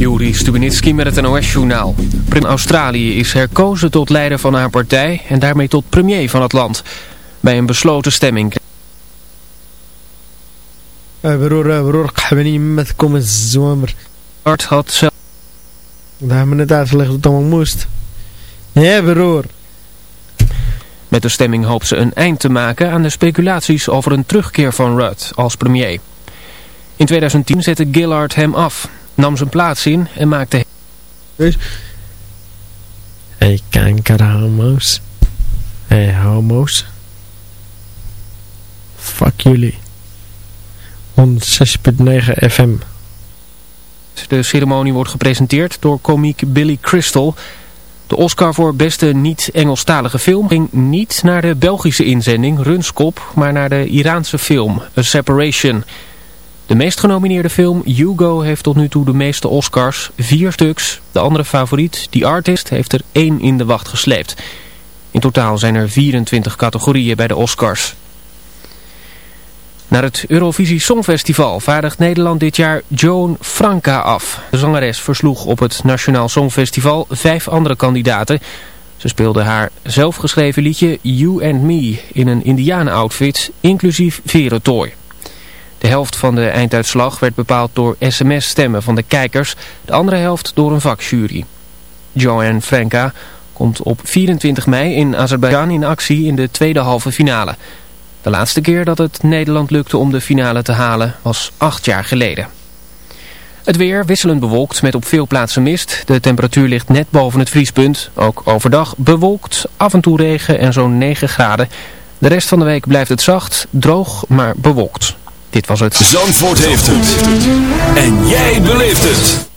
Juri Stubenitski met het NOS-journaal. Prim Australië is herkozen tot leider van haar partij en daarmee tot premier van het land. Bij een besloten stemming... Hart had zelf... Daar hebben we net uitgelegd wat het allemaal moest. Ja, broer. Met de stemming hoopt ze een eind te maken aan de speculaties over een terugkeer van Rudd als premier. In 2010 zette Gillard hem af nam zijn plaats in en maakte... Dus... Hey kankerhomo's. Hey homo's. Fuck jullie. 106.9 FM. De ceremonie wordt gepresenteerd door komiek Billy Crystal. De Oscar voor beste niet-Engelstalige film ging niet naar de Belgische inzending Runskop, maar naar de Iraanse film A Separation... De meest genomineerde film Hugo heeft tot nu toe de meeste Oscars, vier stuks. De andere favoriet, The Artist, heeft er één in de wacht gesleept. In totaal zijn er 24 categorieën bij de Oscars. Naar het Eurovisie Songfestival vaardigt Nederland dit jaar Joan Franca af. De zangeres versloeg op het Nationaal Songfestival vijf andere kandidaten. Ze speelde haar zelfgeschreven liedje You and Me in een indianen-outfit, inclusief verentooi. De helft van de einduitslag werd bepaald door sms-stemmen van de kijkers, de andere helft door een vakjury. Joanne Franka komt op 24 mei in Azerbeidzjan in actie in de tweede halve finale. De laatste keer dat het Nederland lukte om de finale te halen was acht jaar geleden. Het weer wisselend bewolkt met op veel plaatsen mist. De temperatuur ligt net boven het vriespunt. Ook overdag bewolkt, af en toe regen en zo'n 9 graden. De rest van de week blijft het zacht, droog, maar bewolkt. Dit was het. Zandvoort heeft het. En jij beleeft het.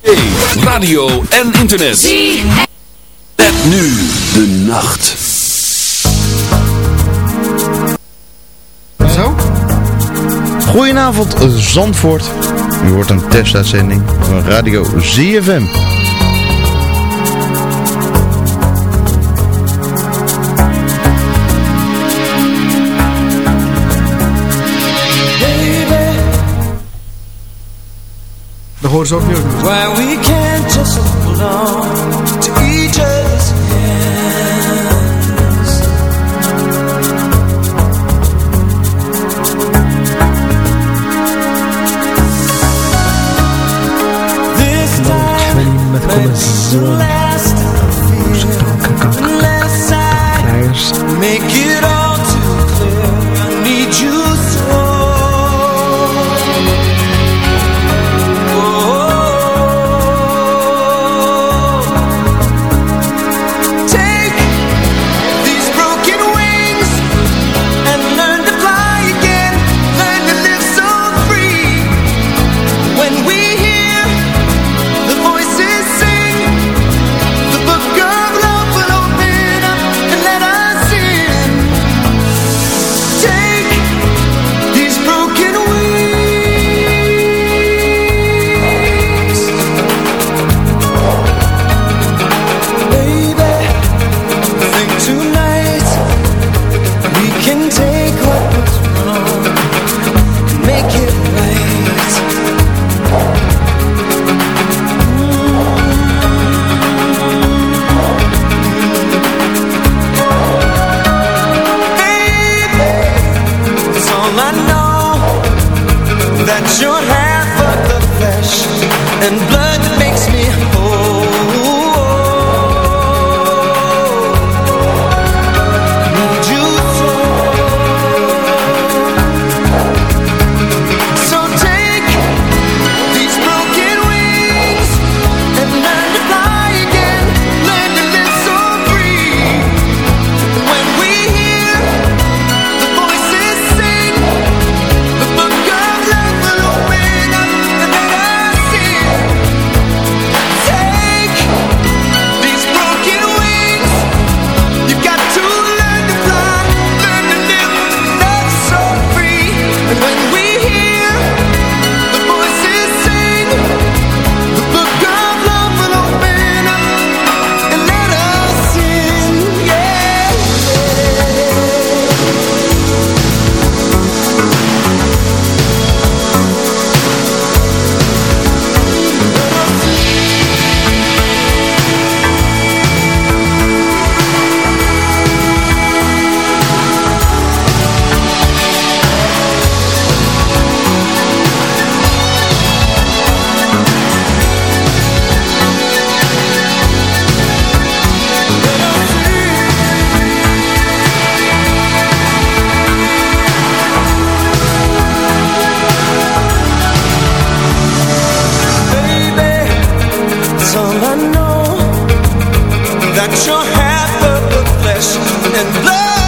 Hey, radio en internet. Zie. Met nu de nacht. Zo? Goedenavond Zandvoort. U hoort een testuitzending van Radio ZFM. Dat horen ze ook niet ook niet. Why we can't just hold on to each other's hands. This time met might be the komen last Unless I make it Of the flesh and blood.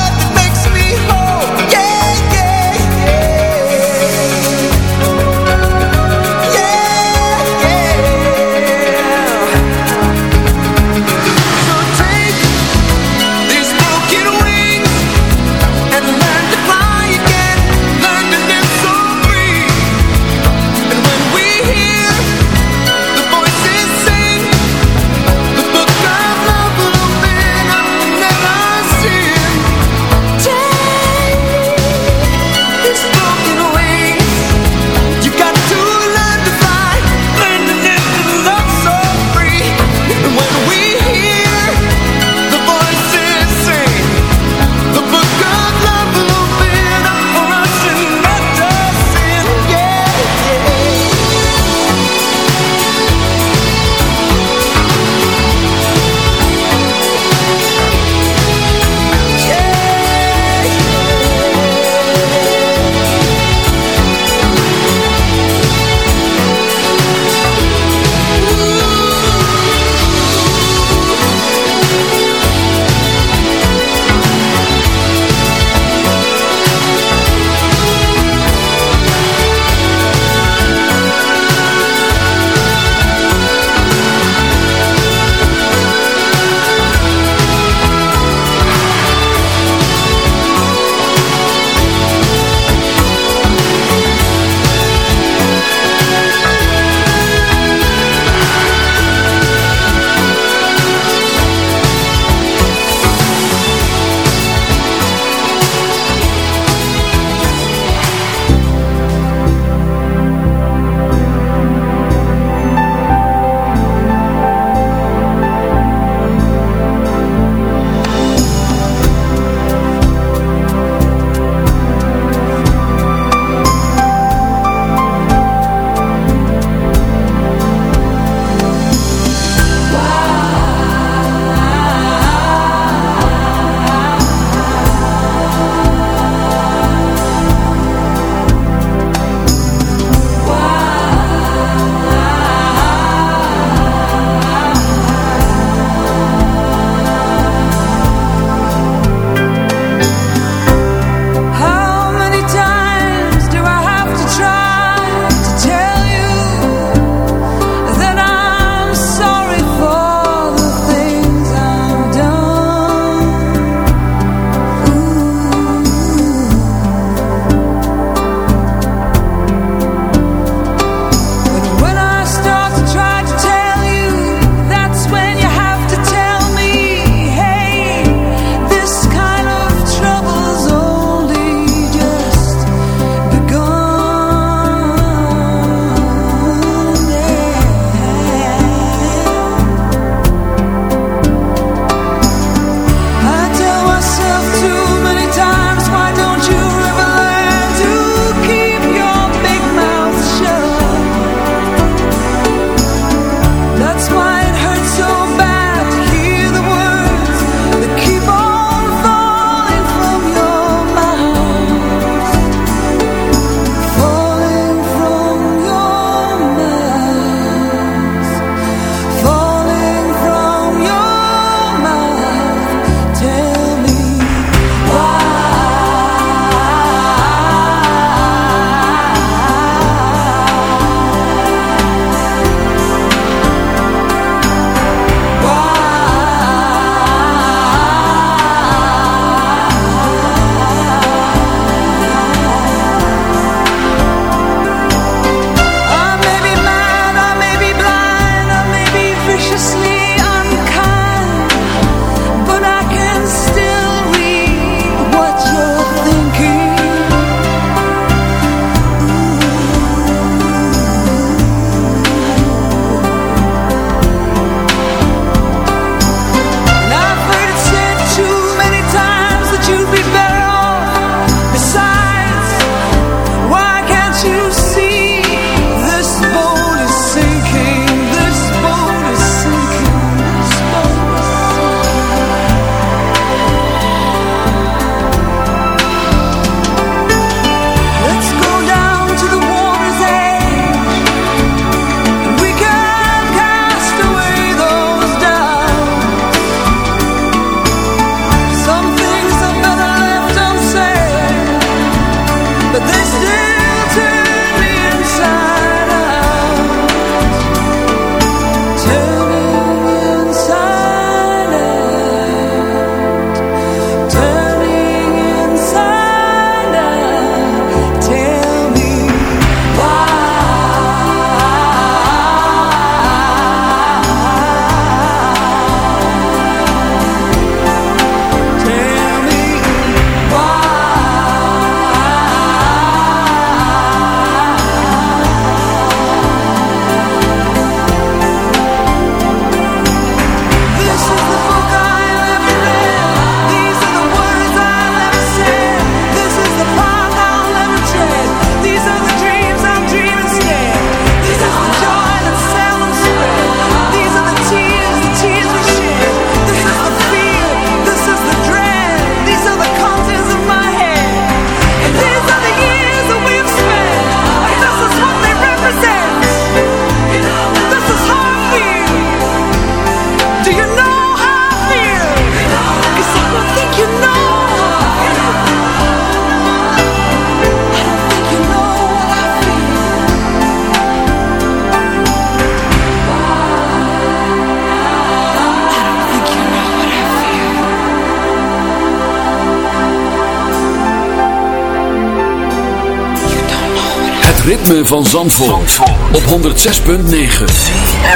van Zandvoort, Zandvoort. op 106.9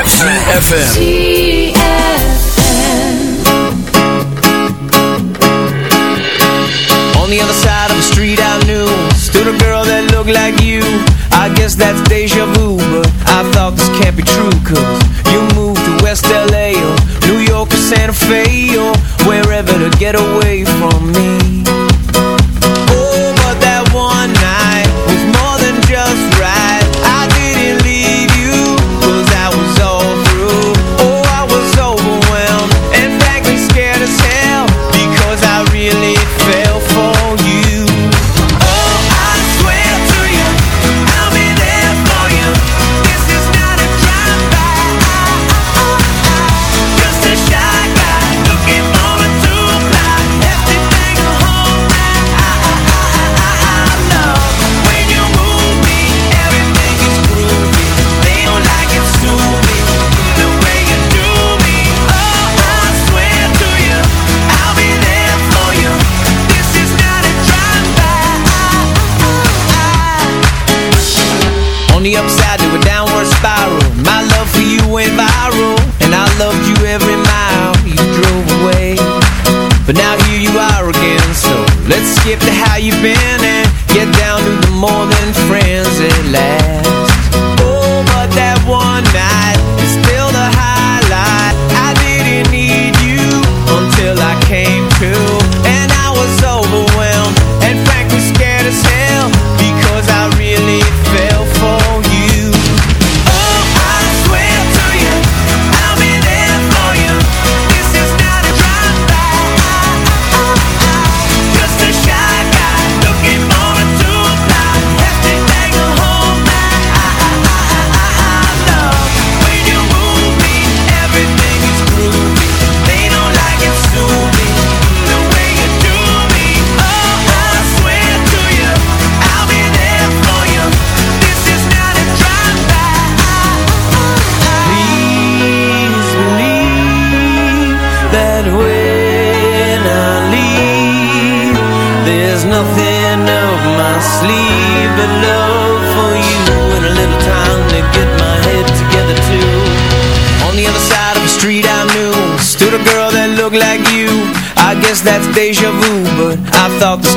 CFFM On the other side of the street I knew Stood a girl that looked like you. I guess that's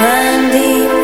Run deep.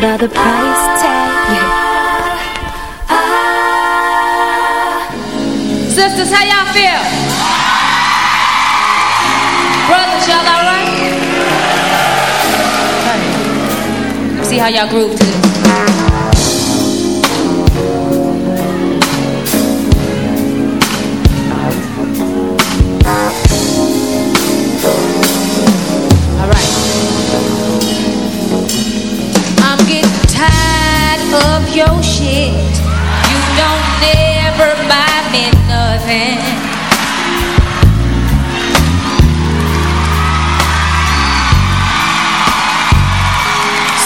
by the price tag. Yeah. Ah. Sisters, how y'all feel? Brothers, y'all alright? See how y'all groove to this. your shit. You don't ever buy me nothing.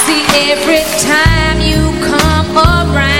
See, every time you come around.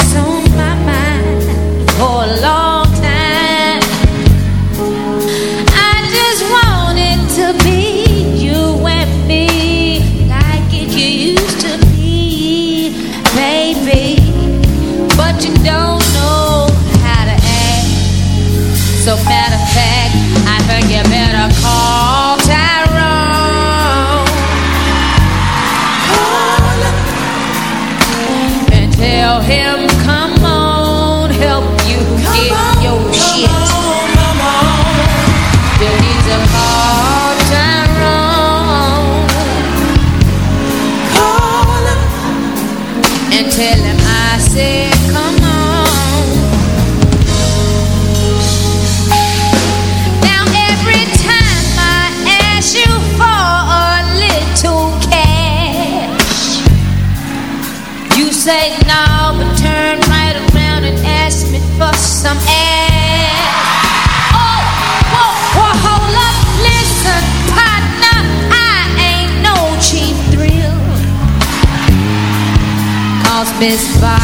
tell him come Miss Bob.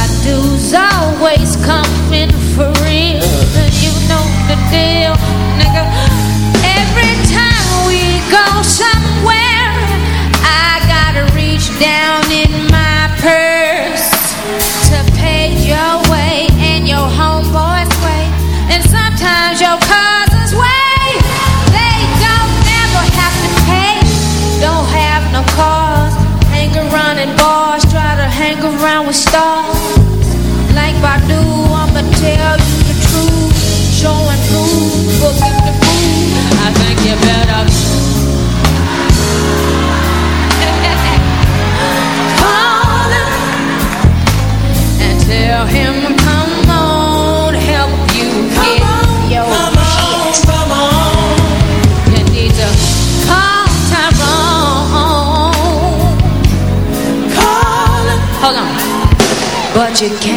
you can't.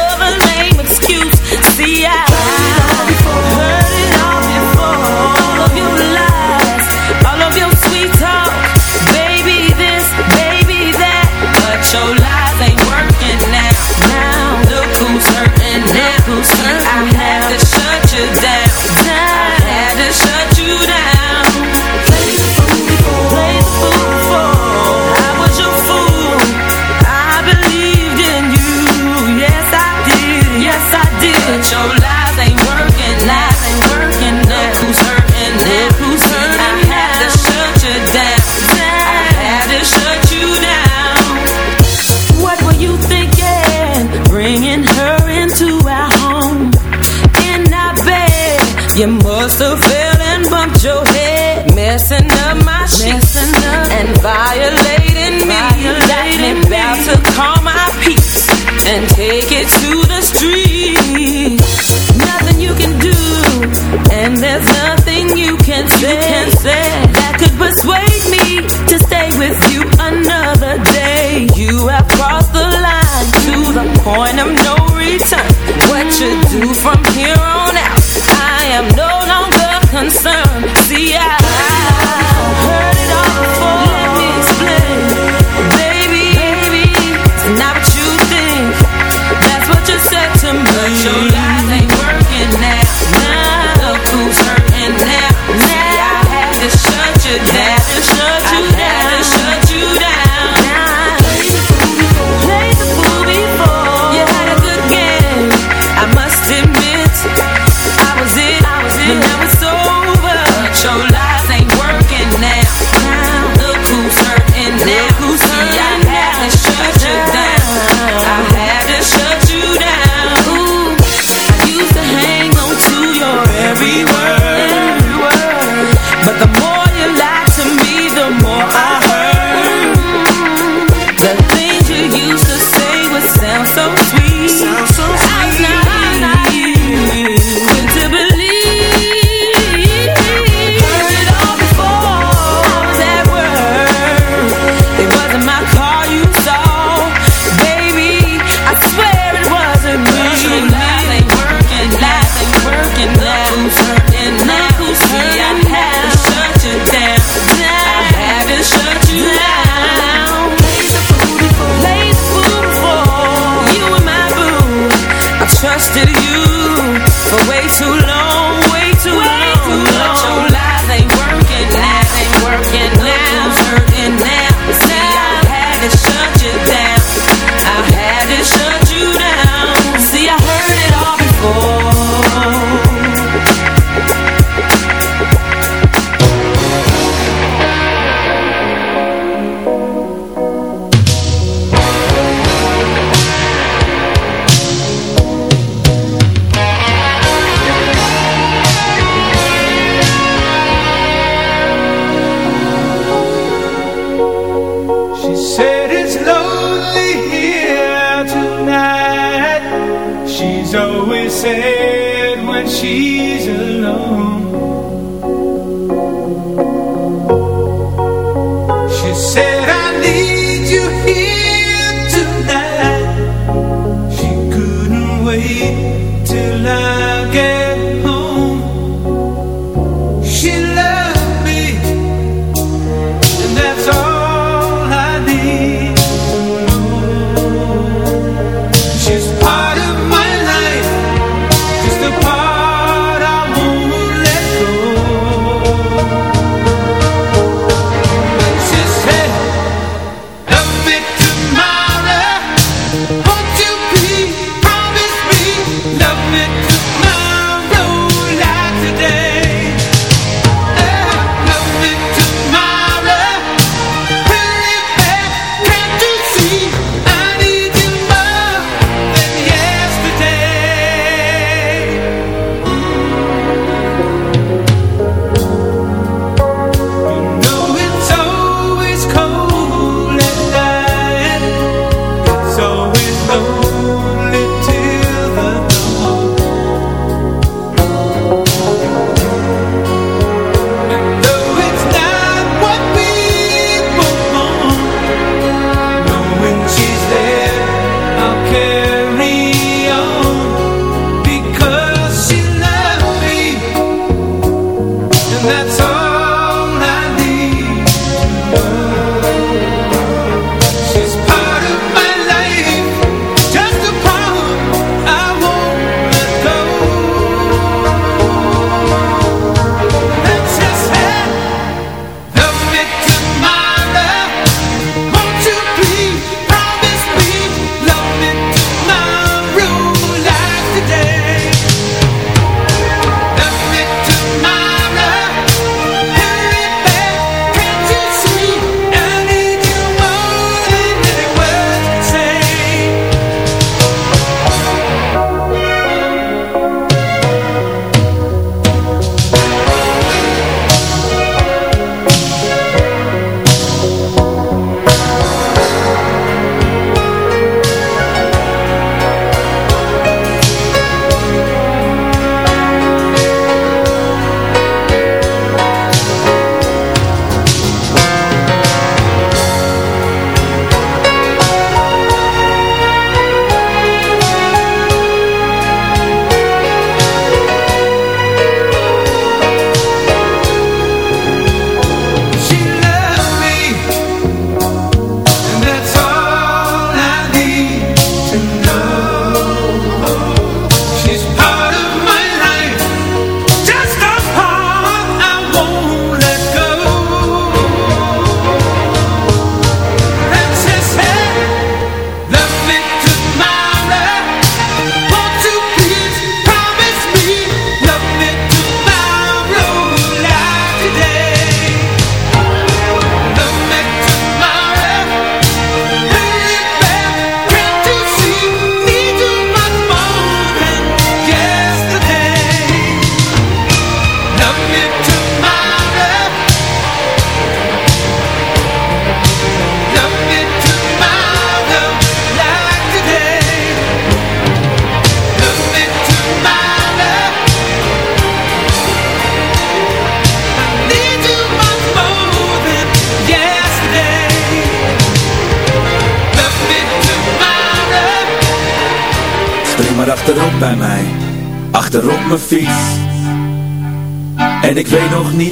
and take it to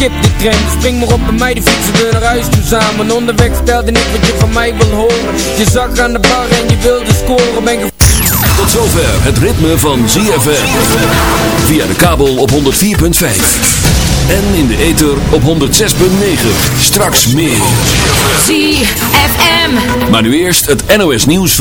skip die trein dus Spring maar op bij mij, de fietsen we naar huis toe samen Onderweg stelde ik wat je van mij wil horen Je zag aan de bar en je wilde scoren Ben Tot zover het ritme van ZFM Via de kabel op 104.5 en in de ether op 106.9. Straks meer. ZFM. Maar nu eerst het NOS nieuws.